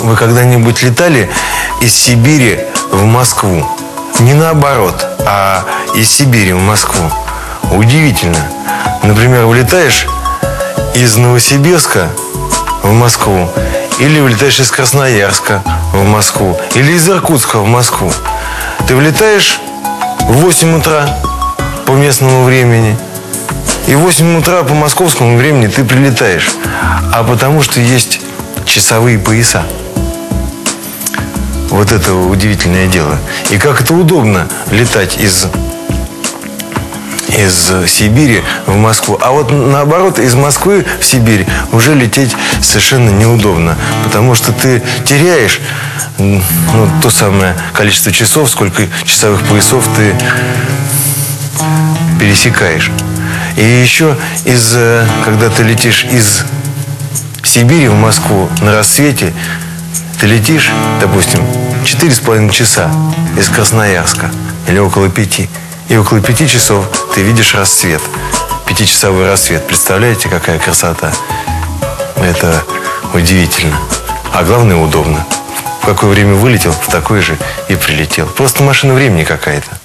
вы когда-нибудь летали из Сибири в Москву? Не наоборот, а из Сибири в Москву. Удивительно. Например, вылетаешь из Новосибирска в Москву, или вылетаешь из Красноярска в Москву, или из Иркутска в Москву. Ты влетаешь в 8 утра по местному времени, и в 8 утра по московскому времени ты прилетаешь. А потому что есть часовые пояса. Вот это удивительное дело. И как это удобно летать из из Сибири в Москву. А вот наоборот, из Москвы в Сибирь уже лететь совершенно неудобно. Потому что ты теряешь ну, то самое количество часов, сколько часовых поясов ты пересекаешь. И еще из, э, когда ты летишь из Сибири в Москву на рассвете, ты летишь, допустим, четыре с половиной часа из Красноярска или около пяти. И около пяти часов ты видишь рассвет. Пятичасовой рассвет. Представляете, какая красота? Это удивительно. А главное, удобно. В какое время вылетел, в такое же и прилетел. Просто машина времени какая-то.